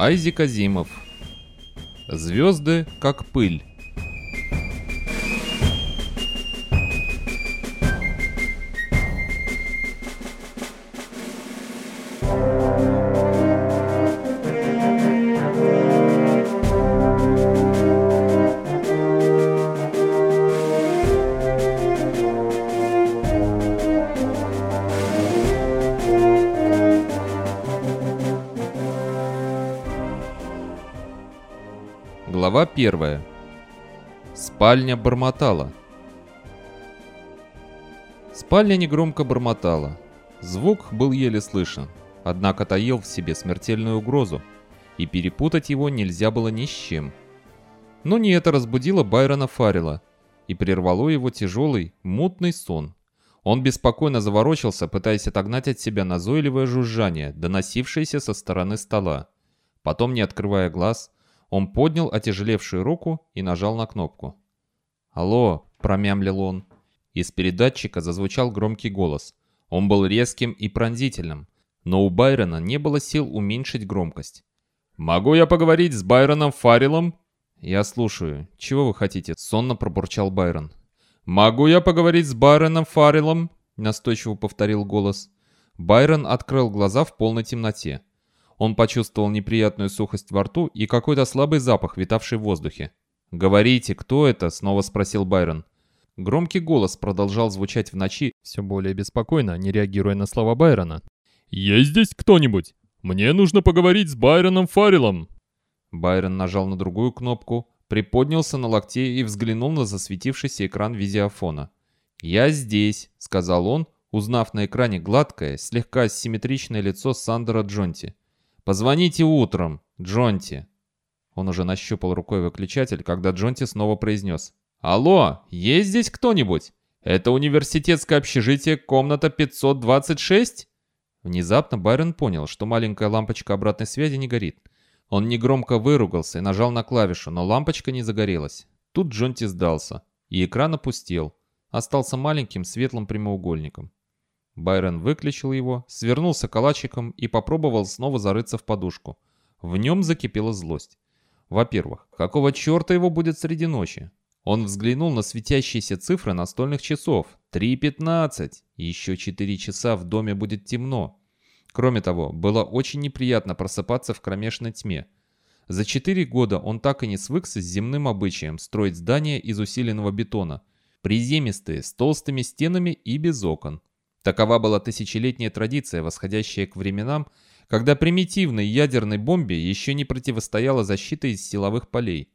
Айзек Азимов. Звезды как пыль. Первая. Спальня бормотала. Спальня негромко бормотала. Звук был еле слышен, однако таил в себе смертельную угрозу, и перепутать его нельзя было ни с чем. Но не это разбудило Байрона Фаррелла и прервало его тяжелый, мутный сон. Он беспокойно заворочился, пытаясь отогнать от себя назойливое жужжание, доносившееся со стороны стола. Потом, не открывая глаз, он поднял отяжелевшую руку и нажал на кнопку. «Алло!» – промямлил он. Из передатчика зазвучал громкий голос. Он был резким и пронзительным, но у Байрона не было сил уменьшить громкость. «Могу я поговорить с Байроном Фарреллом?» «Я слушаю. Чего вы хотите?» – сонно пробурчал Байрон. «Могу я поговорить с Байроном Фарреллом?» – настойчиво повторил голос. Байрон открыл глаза в полной темноте. Он почувствовал неприятную сухость во рту и какой-то слабый запах, витавший в воздухе. «Говорите, кто это?» — снова спросил Байрон. Громкий голос продолжал звучать в ночи, все более беспокойно, не реагируя на слова Байрона. «Есть здесь кто-нибудь? Мне нужно поговорить с Байроном Фарреллом!» Байрон нажал на другую кнопку, приподнялся на локте и взглянул на засветившийся экран визиофона. «Я здесь», — сказал он, узнав на экране гладкое, слегка асимметричное лицо Сандера Джонти. «Позвоните утром, Джонти!» Он уже нащупал рукой выключатель, когда Джонти снова произнес. «Алло, есть здесь кто-нибудь? Это университетское общежитие, комната 526?» Внезапно Байрон понял, что маленькая лампочка обратной связи не горит. Он негромко выругался и нажал на клавишу, но лампочка не загорелась. Тут Джонти сдался, и экран опустел. Остался маленьким светлым прямоугольником. Байрон выключил его, свернулся калачиком и попробовал снова зарыться в подушку. В нем закипела злость. Во-первых, какого черта его будет среди ночи? Он взглянул на светящиеся цифры настольных часов. 3.15. Еще 4 часа в доме будет темно. Кроме того, было очень неприятно просыпаться в кромешной тьме. За 4 года он так и не свыкся с земным обычаем строить здания из усиленного бетона. Приземистые, с толстыми стенами и без окон. Такова была тысячелетняя традиция, восходящая к временам, когда примитивной ядерной бомбе еще не противостояла защита из силовых полей.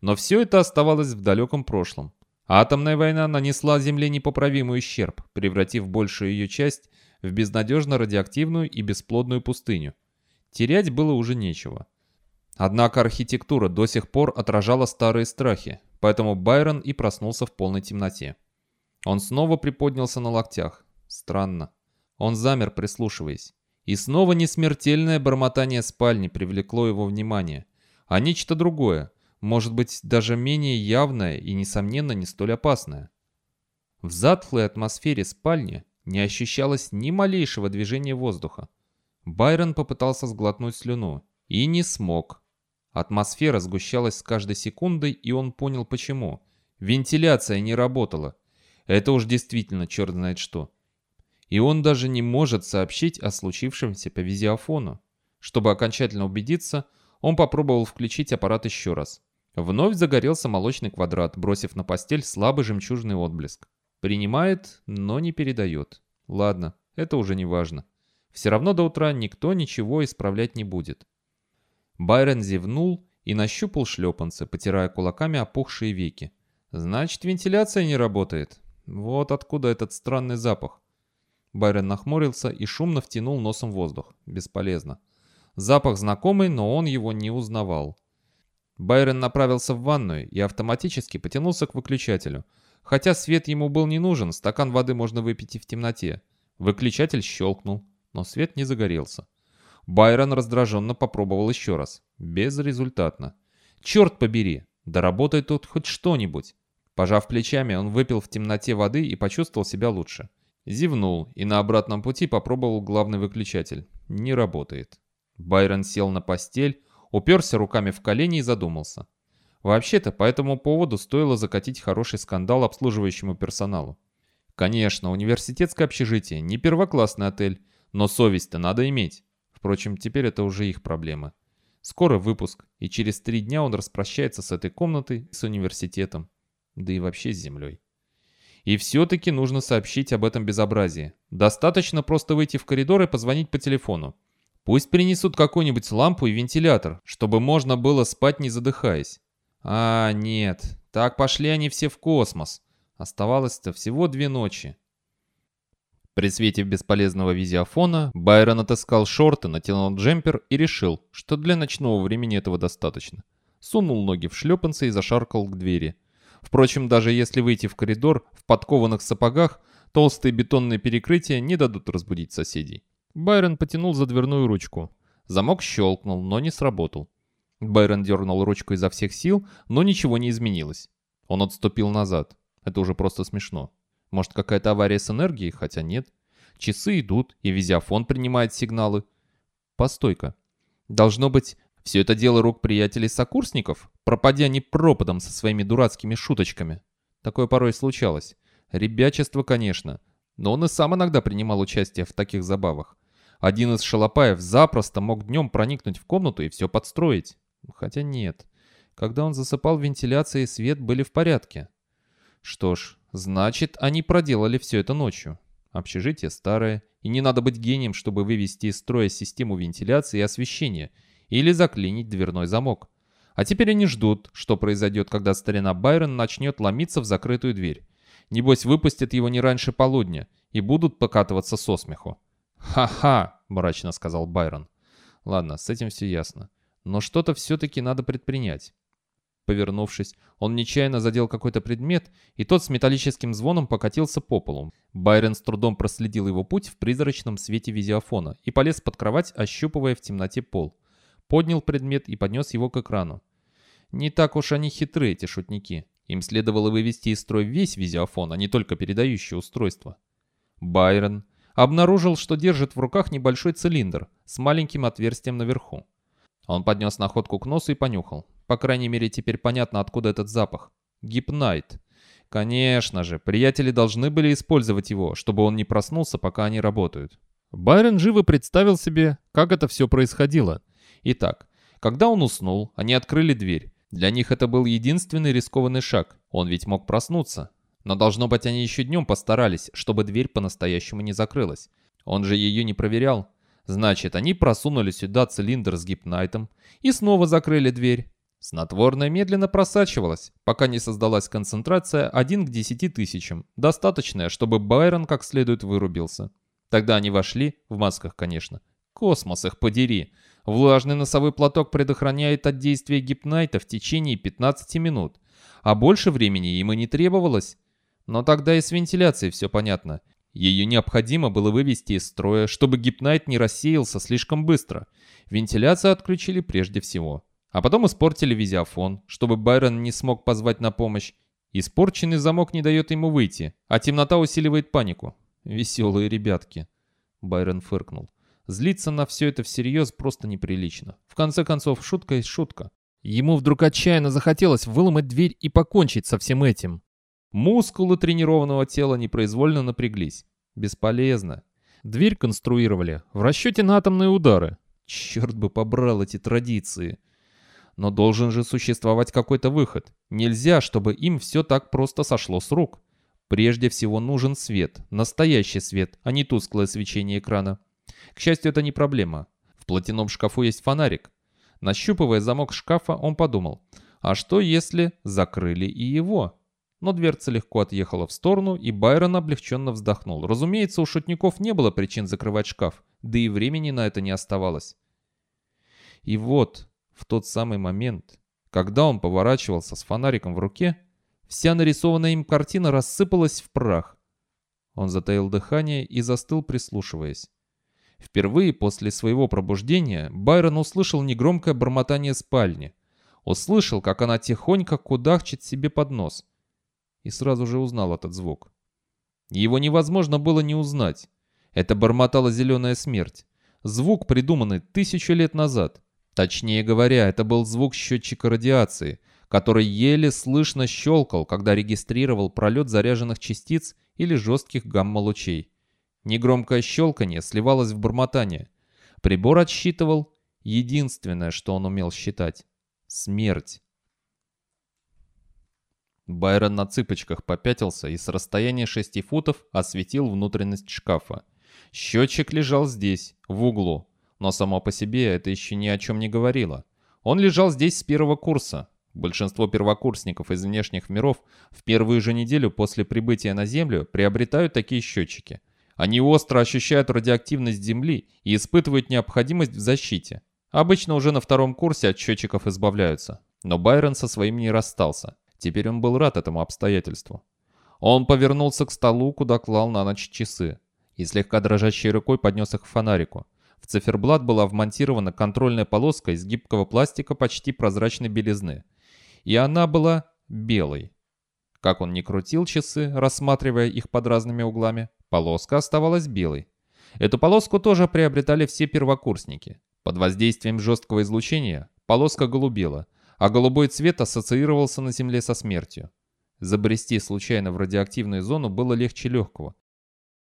Но все это оставалось в далеком прошлом. Атомная война нанесла Земле непоправимый ущерб, превратив большую ее часть в безнадежно радиоактивную и бесплодную пустыню. Терять было уже нечего. Однако архитектура до сих пор отражала старые страхи, поэтому Байрон и проснулся в полной темноте. Он снова приподнялся на локтях. Странно. Он замер, прислушиваясь. И снова несмертельное бормотание спальни привлекло его внимание. А нечто другое, может быть, даже менее явное и, несомненно, не столь опасное. В затхлой атмосфере спальни не ощущалось ни малейшего движения воздуха. Байрон попытался сглотнуть слюну и не смог. Атмосфера сгущалась с каждой секундой, и он понял почему. Вентиляция не работала. Это уж действительно черт знает что и он даже не может сообщить о случившемся по визиофону. Чтобы окончательно убедиться, он попробовал включить аппарат еще раз. Вновь загорелся молочный квадрат, бросив на постель слабый жемчужный отблеск. Принимает, но не передает. Ладно, это уже не важно. Все равно до утра никто ничего исправлять не будет. Байрон зевнул и нащупал шлепанцы, потирая кулаками опухшие веки. Значит, вентиляция не работает. Вот откуда этот странный запах. Байрон нахмурился и шумно втянул носом воздух. Бесполезно. Запах знакомый, но он его не узнавал. Байрон направился в ванную и автоматически потянулся к выключателю. Хотя свет ему был не нужен, стакан воды можно выпить и в темноте. Выключатель щелкнул, но свет не загорелся. Байрон раздраженно попробовал еще раз. Безрезультатно. «Черт побери! Да работает тут хоть что-нибудь!» Пожав плечами, он выпил в темноте воды и почувствовал себя лучше. Зевнул и на обратном пути попробовал главный выключатель. Не работает. Байрон сел на постель, уперся руками в колени и задумался. Вообще-то, по этому поводу стоило закатить хороший скандал обслуживающему персоналу. Конечно, университетское общежитие не первоклассный отель, но совесть-то надо иметь. Впрочем, теперь это уже их проблема. Скоро выпуск, и через три дня он распрощается с этой комнатой, с университетом, да и вообще с землей. И все-таки нужно сообщить об этом безобразии. Достаточно просто выйти в коридор и позвонить по телефону. Пусть принесут какую-нибудь лампу и вентилятор, чтобы можно было спать не задыхаясь. А, нет, так пошли они все в космос. Оставалось-то всего две ночи. При свете бесполезного визиофона Байрон отыскал шорты, натянул джемпер и решил, что для ночного времени этого достаточно. Сунул ноги в шлепанцы и зашаркал к двери. Впрочем, даже если выйти в коридор в подкованных сапогах, толстые бетонные перекрытия не дадут разбудить соседей. Байрон потянул за дверную ручку. Замок щелкнул, но не сработал. Байрон дернул ручку изо всех сил, но ничего не изменилось. Он отступил назад. Это уже просто смешно. Может, какая-то авария с энергией? Хотя нет. Часы идут, и визиофон принимает сигналы. Постой-ка. Должно быть, все это дело рук приятелей-сокурсников, пропадя не пропадом со своими дурацкими шуточками. Такое порой случалось. Ребячество, конечно, но он и сам иногда принимал участие в таких забавах. Один из шалопаев запросто мог днем проникнуть в комнату и все подстроить. Хотя нет. Когда он засыпал, вентиляция и свет были в порядке. Что ж, значит, они проделали все это ночью. Общежитие старое, и не надо быть гением, чтобы вывести из строя систему вентиляции и освещения – или заклинить дверной замок. А теперь они ждут, что произойдет, когда старина Байрон начнет ломиться в закрытую дверь. Небось, выпустят его не раньше полудня и будут покатываться со смеху. «Ха-ха!» – мрачно сказал Байрон. «Ладно, с этим все ясно. Но что-то все-таки надо предпринять». Повернувшись, он нечаянно задел какой-то предмет, и тот с металлическим звоном покатился по полу. Байрон с трудом проследил его путь в призрачном свете визиофона и полез под кровать, ощупывая в темноте пол поднял предмет и поднес его к экрану. Не так уж они хитры, эти шутники. Им следовало вывести из строя весь визиофон, а не только передающее устройство. Байрон обнаружил, что держит в руках небольшой цилиндр с маленьким отверстием наверху. Он поднес находку к носу и понюхал. По крайней мере, теперь понятно, откуда этот запах. Гипнайт. Конечно же, приятели должны были использовать его, чтобы он не проснулся, пока они работают. Байрон живо представил себе, как это все происходило – Итак, когда он уснул, они открыли дверь. Для них это был единственный рискованный шаг. Он ведь мог проснуться. Но должно быть, они еще днем постарались, чтобы дверь по-настоящему не закрылась. Он же ее не проверял. Значит, они просунули сюда цилиндр с гипнайтом и снова закрыли дверь. Снотворное медленно просачивалось, пока не создалась концентрация 1 к 10 тысячам, достаточная, чтобы Байрон как следует вырубился. Тогда они вошли, в масках, конечно. Космос их подери. Влажный носовой платок предохраняет от действия гипнайта в течение 15 минут, а больше времени им и не требовалось. Но тогда и с вентиляцией все понятно. Ее необходимо было вывести из строя, чтобы гипнайт не рассеялся слишком быстро. Вентиляцию отключили прежде всего. А потом испортили визиофон, чтобы Байрон не смог позвать на помощь. Испорченный замок не дает ему выйти, а темнота усиливает панику. Веселые ребятки. Байрон фыркнул. Злиться на все это всерьез просто неприлично. В конце концов, шутка есть шутка. Ему вдруг отчаянно захотелось выломать дверь и покончить со всем этим. Мускулы тренированного тела непроизвольно напряглись. Бесполезно. Дверь конструировали в расчете на атомные удары. Черт бы побрал эти традиции. Но должен же существовать какой-то выход. Нельзя, чтобы им все так просто сошло с рук. Прежде всего нужен свет, настоящий свет, а не тусклое свечение экрана. К счастью, это не проблема. В платяном шкафу есть фонарик. Нащупывая замок шкафа, он подумал, а что если закрыли и его? Но дверца легко отъехала в сторону, и Байрон облегченно вздохнул. Разумеется, у шутников не было причин закрывать шкаф, да и времени на это не оставалось. И вот, в тот самый момент, когда он поворачивался с фонариком в руке, вся нарисованная им картина рассыпалась в прах. Он затаил дыхание и застыл, прислушиваясь. Впервые после своего пробуждения Байрон услышал негромкое бормотание спальни. Услышал, как она тихонько кудахчет себе под нос. И сразу же узнал этот звук. Его невозможно было не узнать. Это бормотала зеленая смерть. Звук, придуманный тысячу лет назад. Точнее говоря, это был звук счетчика радиации, который еле слышно щелкал, когда регистрировал пролет заряженных частиц или жестких гамма-лучей. Негромкое щелканье сливалось в бормотание. Прибор отсчитывал единственное, что он умел считать — смерть. Байрон на цыпочках попятился и с расстояния шести футов осветил внутренность шкафа. Счетчик лежал здесь, в углу, но само по себе это еще ни о чем не говорило. Он лежал здесь с первого курса. Большинство первокурсников из внешних миров в первую же неделю после прибытия на Землю приобретают такие счетчики. Они остро ощущают радиоактивность Земли и испытывают необходимость в защите. Обычно уже на втором курсе от счетчиков избавляются. Но Байрон со своим не расстался. Теперь он был рад этому обстоятельству. Он повернулся к столу, куда клал на ночь часы, и слегка дрожащей рукой поднес их к фонарику. В циферблат была вмонтирована контрольная полоска из гибкого пластика почти прозрачной белизны. И она была белой. Как он ни крутил часы, рассматривая их под разными углами, полоска оставалась белой. Эту полоску тоже приобретали все первокурсники. Под воздействием жесткого излучения полоска голубела, а голубой цвет ассоциировался на Земле со смертью. Забрести случайно в радиоактивную зону было легче легкого.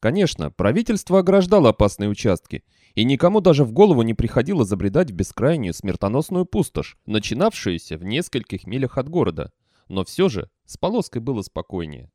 Конечно, правительство ограждало опасные участки, и никому даже в голову не приходило забредать в бескрайнюю смертоносную пустошь, начинавшуюся в нескольких милях от города. Но все же с полоской было спокойнее.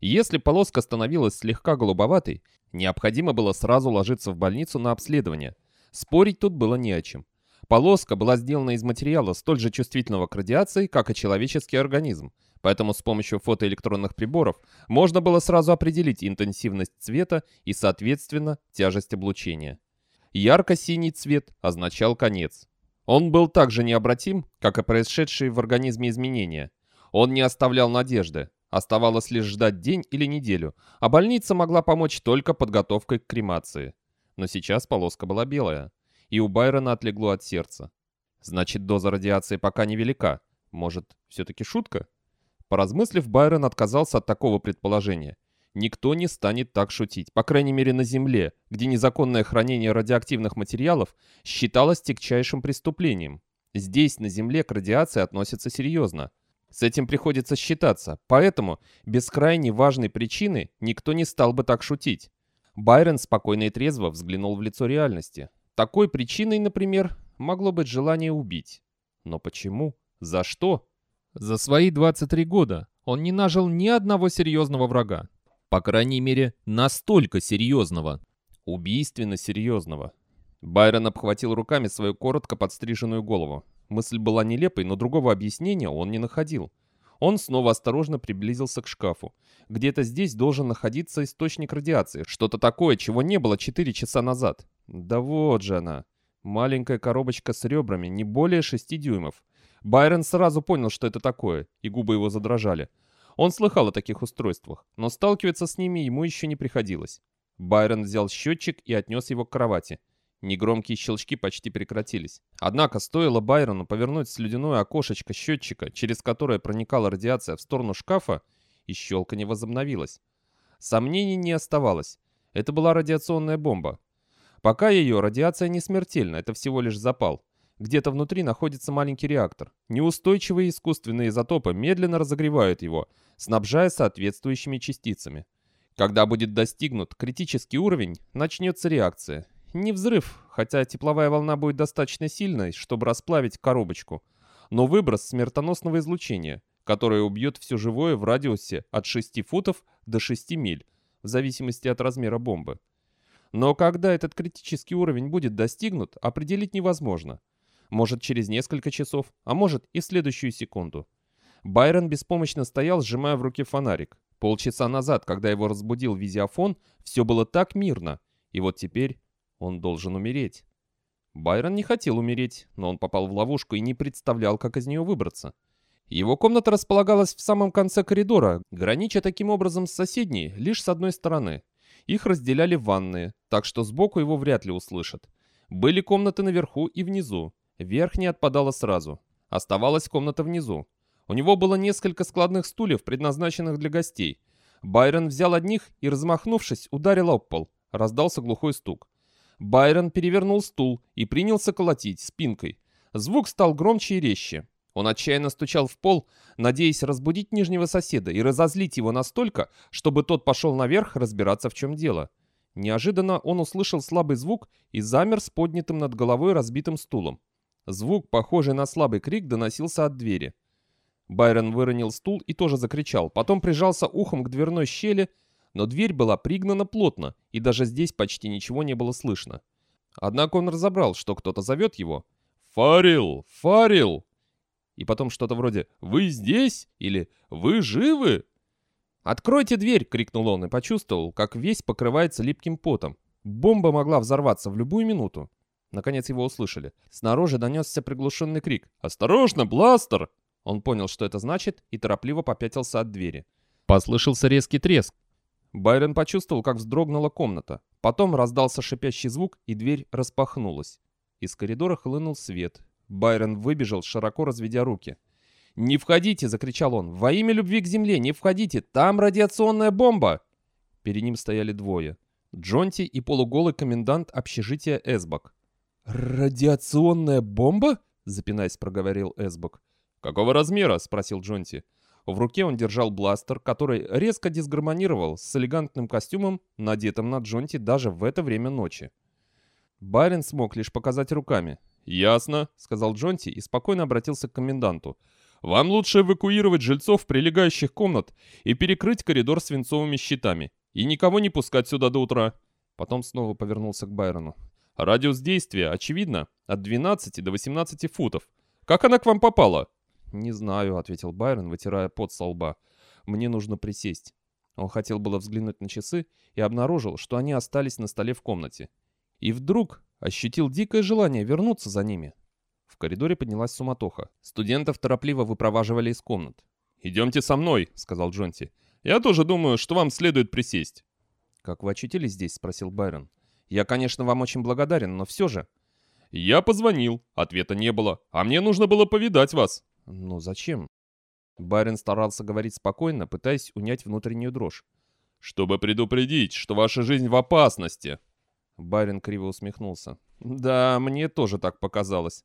Если полоска становилась слегка голубоватой, необходимо было сразу ложиться в больницу на обследование. Спорить тут было не о чем. Полоска была сделана из материала столь же чувствительного к радиации, как и человеческий организм, поэтому с помощью фотоэлектронных приборов можно было сразу определить интенсивность цвета и, соответственно, тяжесть облучения. Ярко-синий цвет означал конец. Он был так же необратим, как и происшедшие в организме изменения. Он не оставлял надежды. Оставалось лишь ждать день или неделю, а больница могла помочь только подготовкой к кремации. Но сейчас полоска была белая и у Байрона отлегло от сердца. Значит, доза радиации пока невелика. Может, все-таки шутка? Поразмыслив, Байрон отказался от такого предположения. Никто не станет так шутить, по крайней мере на Земле, где незаконное хранение радиоактивных материалов считалось тягчайшим преступлением. Здесь, на Земле, к радиации относятся серьезно. С этим приходится считаться, поэтому без крайне важной причины никто не стал бы так шутить. Байрон спокойно и трезво взглянул в лицо реальности. Такой причиной, например, могло быть желание убить. Но почему? За что? За свои 23 года он не нажил ни одного серьезного врага. По крайней мере, настолько серьезного. Убийственно серьезного. Байрон обхватил руками свою коротко подстриженную голову. Мысль была нелепой, но другого объяснения он не находил. Он снова осторожно приблизился к шкафу. Где-то здесь должен находиться источник радиации. Что-то такое, чего не было 4 часа назад. Да вот же она. Маленькая коробочка с ребрами, не более 6 дюймов. Байрон сразу понял, что это такое, и губы его задрожали. Он слыхал о таких устройствах, но сталкиваться с ними ему еще не приходилось. Байрон взял счетчик и отнес его к кровати. Негромкие щелчки почти прекратились. Однако стоило Байрону повернуть слюдяное окошечко счетчика, через которое проникала радиация в сторону шкафа, и щелканье возобновилось. Сомнений не оставалось. Это была радиационная бомба. Пока ее радиация не смертельна, это всего лишь запал. Где-то внутри находится маленький реактор. Неустойчивые искусственные изотопы медленно разогревают его, снабжая соответствующими частицами. Когда будет достигнут критический уровень, начнется реакция, не взрыв, хотя тепловая волна будет достаточно сильной, чтобы расплавить коробочку, но выброс смертоносного излучения, которое убьет все живое в радиусе от 6 футов до 6 миль, в зависимости от размера бомбы. Но когда этот критический уровень будет достигнут, определить невозможно. Может через несколько часов, а может и в следующую секунду. Байрон беспомощно стоял, сжимая в руке фонарик. Полчаса назад, когда его разбудил визиофон, все было так мирно. И вот теперь он должен умереть. Байрон не хотел умереть, но он попал в ловушку и не представлял, как из нее выбраться. Его комната располагалась в самом конце коридора, гранича таким образом с соседней лишь с одной стороны. Их разделяли ванные, так что сбоку его вряд ли услышат. Были комнаты наверху и внизу. Верхняя отпадала сразу. Оставалась комната внизу. У него было несколько складных стульев, предназначенных для гостей. Байрон взял одних и, размахнувшись, ударил об пол. Раздался глухой стук. Байрон перевернул стул и принялся колотить спинкой. Звук стал громче и резче. Он отчаянно стучал в пол, надеясь разбудить нижнего соседа и разозлить его настолько, чтобы тот пошел наверх разбираться в чем дело. Неожиданно он услышал слабый звук и замер с поднятым над головой разбитым стулом. Звук, похожий на слабый крик, доносился от двери. Байрон выронил стул и тоже закричал, потом прижался ухом к дверной щели, но дверь была пригнана плотно, и даже здесь почти ничего не было слышно. Однако он разобрал, что кто-то зовет его. «Фарил! Фарил!» И потом что-то вроде «Вы здесь?» или «Вы живы?» «Откройте дверь!» — крикнул он и почувствовал, как весь покрывается липким потом. Бомба могла взорваться в любую минуту. Наконец его услышали. Снаружи донесся приглушенный крик. «Осторожно, бластер!» Он понял, что это значит, и торопливо попятился от двери. Послышался резкий треск. Байрон почувствовал, как вздрогнула комната. Потом раздался шипящий звук, и дверь распахнулась. Из коридора хлынул свет. Байрон выбежал, широко разведя руки. «Не входите!» — закричал он. «Во имя любви к земле, не входите! Там радиационная бомба!» Перед ним стояли двое. Джонти и полуголый комендант общежития Эсбок. «Радиационная бомба?» — запинаясь, проговорил Эсбок. «Какого размера?» — спросил Джонти. В руке он держал бластер, который резко дисгармонировал с элегантным костюмом, надетым на Джонти даже в это время ночи. Барин смог лишь показать руками. «Ясно», — сказал Джонти и спокойно обратился к коменданту. «Вам лучше эвакуировать жильцов прилегающих комнат и перекрыть коридор свинцовыми щитами. И никого не пускать сюда до утра». Потом снова повернулся к Байрону. «Радиус действия, очевидно, от 12 до 18 футов. Как она к вам попала?» «Не знаю», — ответил Байрон, вытирая пот со лба. «Мне нужно присесть». Он хотел было взглянуть на часы и обнаружил, что они остались на столе в комнате. И вдруг ощутил дикое желание вернуться за ними. В коридоре поднялась суматоха. Студентов торопливо выпроваживали из комнат. «Идемте со мной», — сказал Джонти. «Я тоже думаю, что вам следует присесть». «Как вы очутились здесь?» — спросил Байрон. «Я, конечно, вам очень благодарен, но все же...» «Я позвонил. Ответа не было. А мне нужно было повидать вас». «Ну зачем?» Барин старался говорить спокойно, пытаясь унять внутреннюю дрожь. «Чтобы предупредить, что ваша жизнь в опасности». Барин криво усмехнулся. «Да, мне тоже так показалось.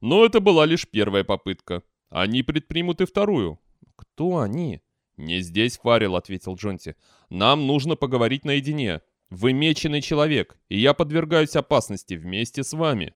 Но это была лишь первая попытка. Они предпримут и вторую». «Кто они?» «Не здесь, Фаррелл», — ответил Джонти. «Нам нужно поговорить наедине. Вы меченый человек, и я подвергаюсь опасности вместе с вами».